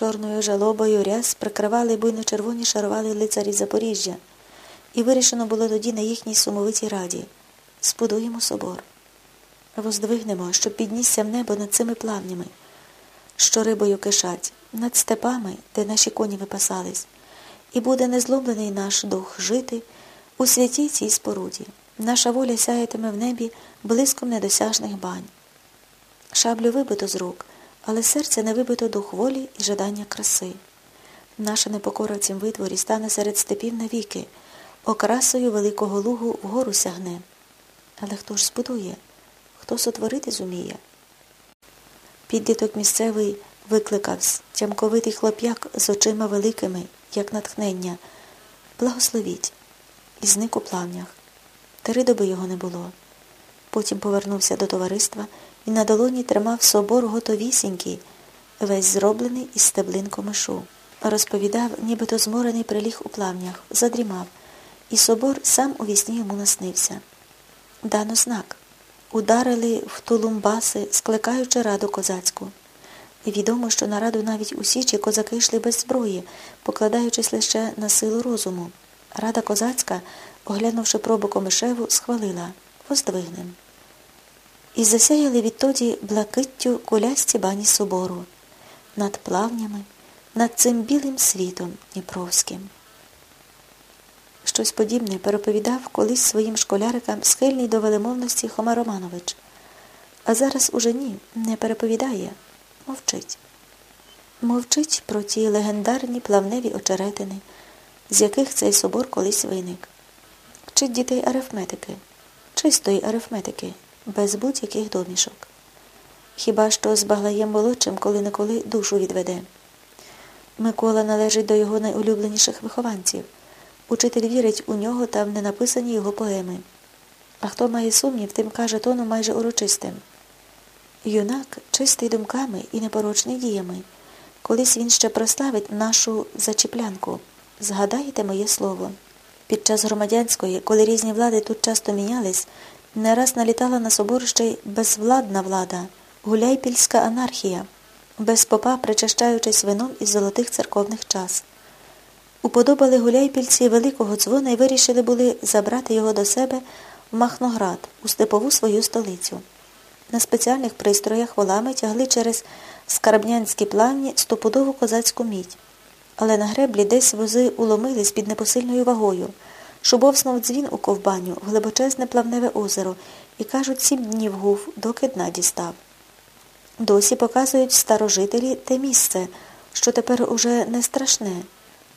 Чорною жалобою ряс прикривали буйно-червоні шарували лицарі Запоріжжя, і вирішено було тоді на їхній сумовитій раді збудуємо собор, воздвигнемо, щоб піднісся в небо над цими плавнями, що рибою кишать, над степами, де наші коні випасались, і буде незломлений наш дух жити у святій цій споруді. Наша воля сяятиме в небі блиском недосяжних бань. Шаблю вибито з рук, але серце не вибито дух волі і жадання краси. Наша непокора цім витворі стане серед степів навіки, окрасою великого лугу вгору сягне. Але хто ж збудує? Хто сотворити зуміє? Підліток місцевий викликався, тямковитий хлоп'як з очима великими, як натхнення. Благословіть. І зник у плавнях. Три доби його не було. Потім повернувся до товариства і на долоні тримав собор готовісінький, весь зроблений із стеблин комишу. Розповідав, нібито зморений приліг у плавнях, задрімав, і собор сам у вісні йому наснився. Дано знак. Ударили в тулумбаси, скликаючи раду козацьку. Відомо, що на раду навіть у Січі козаки йшли без зброї, покладаючись лише на силу розуму. Рада козацька, оглянувши пробу комишеву, схвалила воздвигнем. І засяяли відтоді блакиттю кулясті бані собору над плавнями, над цим білим світом Дніпровським. Щось подібне переповідав колись своїм школярикам схильний до велемовності Хома Романович. А зараз уже ні, не переповідає, мовчить. Мовчить про ті легендарні плавневі очеретини, з яких цей собор колись виник. Вчить дітей арифметики, чистої арифметики, без будь-яких домішок. Хіба що з Баглаєм молодшим коли-неколи душу відведе. Микола належить до його найулюбленіших вихованців. Учитель вірить у нього та в ненаписані його поеми. А хто має сумнів, тим каже тоном майже урочистим. Юнак чистий думками і непорочний діями. Колись він ще прославить нашу зачіплянку. Згадайте моє слово. Під час громадянської, коли різні влади тут часто мінялись, не раз налітала на собор ще й безвладна влада, гуляйпільська анархія, без попа причащаючись вином із золотих церковних час. Уподобали гуляйпільці великого дзвона і вирішили були забрати його до себе в Махноград, у степову свою столицю. На спеціальних пристроях волами тягли через скарбнянські плавні стопудову козацьку мідь. Але на греблі десь вози уломились під непосильною вагою. Шубовснув дзвін у ковбаню, в глибочезне плавневе озеро, і, кажуть, сім днів гув, доки дна дістав. Досі показують старожителі те місце, що тепер уже не страшне.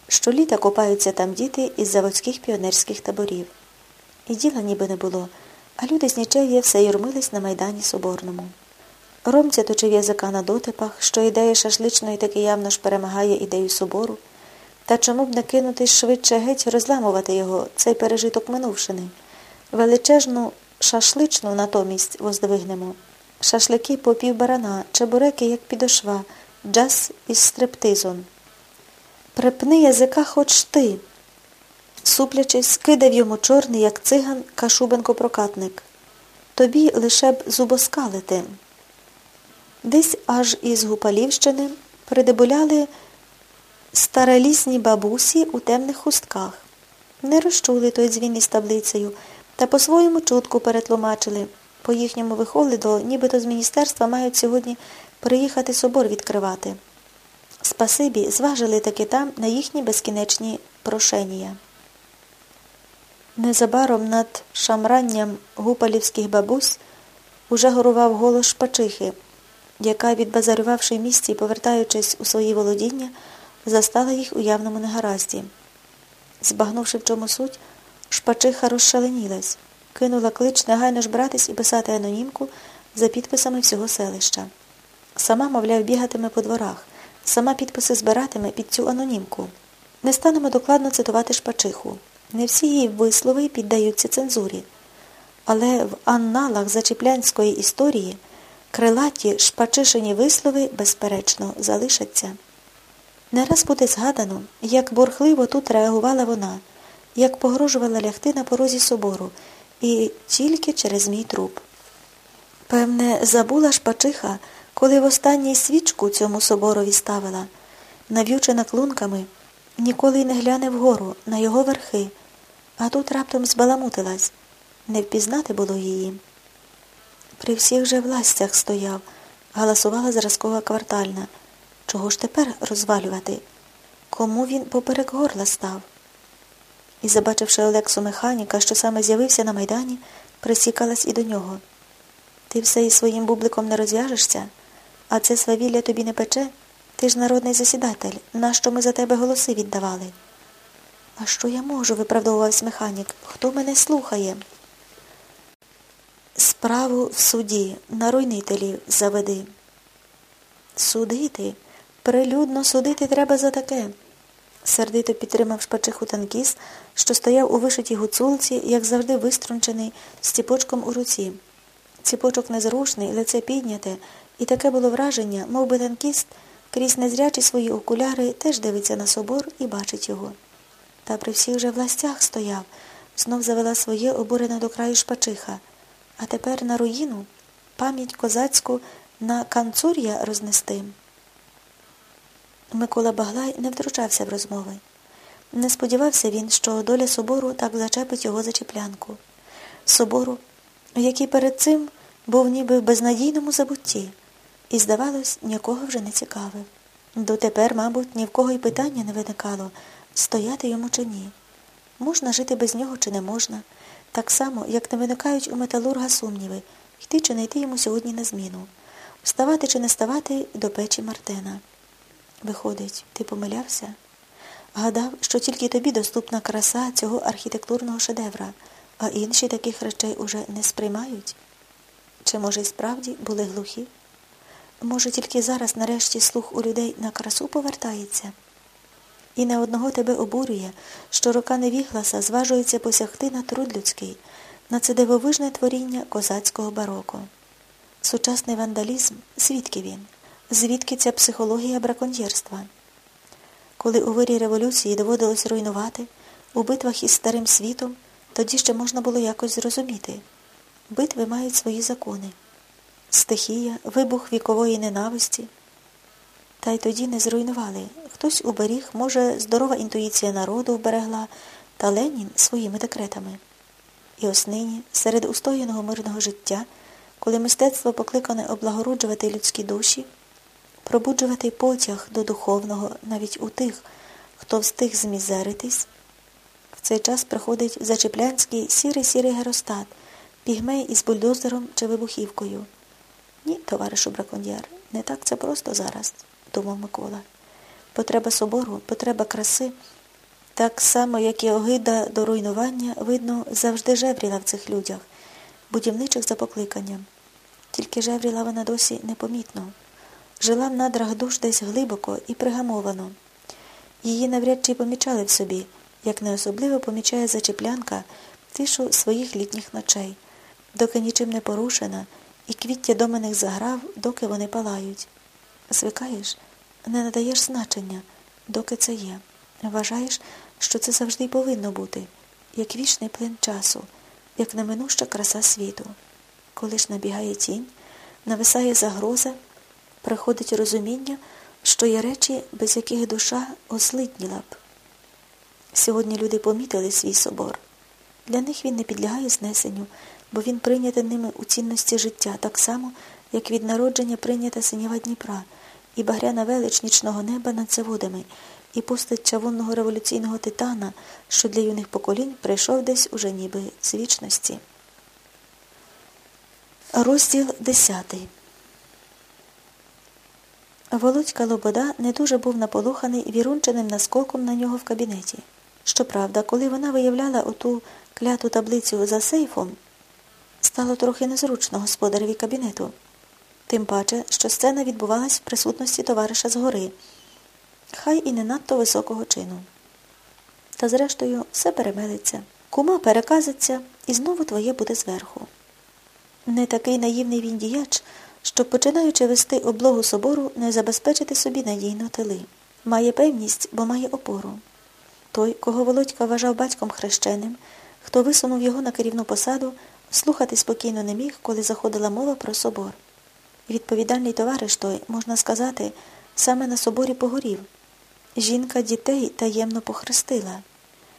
Щоліта копаються там діти із заводських піонерських таборів. І діла ніби не було, а люди з нічев'я все юрмились на Майдані Соборному. Ромця точив язика на дотипах, що ідея шашличної таки явно ж перемагає ідею собору. Та чому б не кинутись швидше геть розламувати його, цей пережиток минувшини? Величезну шашличну натомість воздвигнемо. Шашлики по пів барана, чебуреки, як підошва, джаз із стрептизом. Припни язика хоч ти. Суплячись, скидав йому чорний, як циган, Кашубенко прокатник. Тобі лише б зубоскалити. Десь аж із Гупалівщини придебуляли старелісні бабусі у темних хустках. Не розчули той дзвін із таблицею та по-своєму чутку перетлумачили. По їхньому виходу, нібито з міністерства мають сьогодні приїхати собор відкривати. Спасибі зважили таки там на їхні безкінечні прошенія. Незабаром над шамранням гупалівських бабусь уже горував голос шпачихи, яка, відбазарювавши в місті і повертаючись у свої володіння, застала їх у явному негаразді. Збагнувши, в чому суть, шпачиха розшаленілась, кинула клич негайно ж братись і писати анонімку за підписами всього селища. Сама, мовляв, бігатиме по дворах, сама підписи збиратиме під цю анонімку. Не станемо докладно цитувати шпачиху. Не всі її вислови піддаються цензурі. Але в анналах зачіплянської історії крилаті шпачишені вислови, безперечно, залишаться. Не раз буде згадано, як борхливо тут реагувала вона, як погрожувала лягти на порозі собору, і тільки через мій труп. Певне, забула шпачиха, коли в останній свічку цьому соборові ставила, нав'ючена клунками, ніколи й не гляне вгору, на його верхи, а тут раптом збаламутилась. Не впізнати було її. При всіх же властях стояв, галасувала зразкова квартальна. Чого ж тепер розвалювати? Кому він поперек горла став? І, забачивши Олексу механіка, що саме з'явився на майдані, присікалась і до нього. Ти все із своїм бубликом не розв'яжешся, а це свавілля тобі не пече? Ти ж народний засідатель, нащо ми за тебе голоси віддавали? А що я можу? виправдовувався механік. Хто мене слухає? Справу в суді, на руйнителів заведи. Судити? Прилюдно судити треба за таке. Сердито підтримав шпачиху танкіст, що стояв у вишитій гуцулці, як завжди виструнчений, з ціпочком у руці. Ціпочок незрушний, лице підняте, і таке було враження, мов би танкіст крізь незрячі свої окуляри теж дивиться на собор і бачить його. Та при всіх же властях стояв, знов завела своє обурена до краю шпачиха. А тепер на руїну пам'ять козацьку на канцур'я рознести. Микола Баглай не втручався в розмови. Не сподівався він, що доля собору так зачепить його за чіплянку. Собору, який перед цим був ніби в безнадійному забутті, і, здавалось, нікого вже не цікавив. Дотепер, мабуть, ні в кого й питання не виникало, стояти йому чи ні. Можна жити без нього чи не можна, так само, як не виникають у металурга сумніви, йти чи не йти йому сьогодні на зміну, вставати чи не ставати до печі Мартена. Виходить, ти помилявся? Гадав, що тільки тобі доступна краса цього архітектурного шедевра, а інші таких речей уже не сприймають? Чи, може, й справді були глухі? Може, тільки зараз нарешті слух у людей на красу повертається? І не одного тебе обурює, що рука невігласа зважується посягти на труд людський, на це дивовижне творіння козацького бароко. Сучасний вандалізм, звідки він? Звідки ця психологія браконьєрства? Коли у вирі революції доводилось руйнувати, у битвах із старим світом, тоді ще можна було якось зрозуміти. Битви мають свої закони. Стихія, вибух вікової ненависті. Та й тоді не зруйнували. Хтось уберіг, може, здорова інтуїція народу вберегла, та Ленін своїми декретами. І ось нині, серед устояного мирного життя, коли мистецтво покликане облагороджувати людські душі, пробуджувати потяг до духовного навіть у тих, хто встиг змізеритись, в цей час приходить зачеплянський сірий сірий геростат, пігмей із бульдозером чи вибухівкою. Ні, товаришу браконьєр, не так це просто зараз, думав Микола. Потреба собору, потреба краси, так само, як і огида до руйнування, видно, завжди жевріла в цих людях, будівничих за покликанням. Тільки жевріла вона досі непомітно. Жила в надрах душ десь глибоко і пригамовано. Її навряд чи помічали в собі, як не особливо помічає зачеплянка тишу своїх літніх ночей, доки нічим не порушена, і квіття домених заграв, доки вони палають. Звикаєш, не надаєш значення, доки це є. Вважаєш, що це завжди повинно бути, як вічний плин часу, як неминуща краса світу. Коли ж набігає тінь, нависає загроза, приходить розуміння, що є речі, без яких душа ослитніла б. Сьогодні люди помітили свій собор. Для них він не підлягає знесенню, бо він прийнятий ними у цінності життя, так само, як від народження прийнята синіва Дніпра і багряна велич нічного неба над заводами, і постать чавунного революційного титана, що для юних поколінь прийшов десь уже ніби з вічності. Розділ десятий. Володька Лобода не дуже був наполоханий вірунченим наскоком на нього в кабінеті. Щоправда, коли вона виявляла оту кляту таблицю за сейфом, стало трохи незручно господареві кабінету. Тим паче, що сцена відбувалась в присутності товариша згори, хай і не надто високого чину. Та зрештою все перемелиться, кума переказиться, і знову твоє буде зверху. Не такий наївний він діяч, щоб, починаючи вести облогу собору, не забезпечити собі надійно тили. Має певність, бо має опору. Той, кого Володька вважав батьком хрещеним, хто висунув його на керівну посаду, слухати спокійно не міг, коли заходила мова про собор. Відповідальний товариш той, можна сказати, саме на соборі погорів, Жінка дітей таємно похрестила.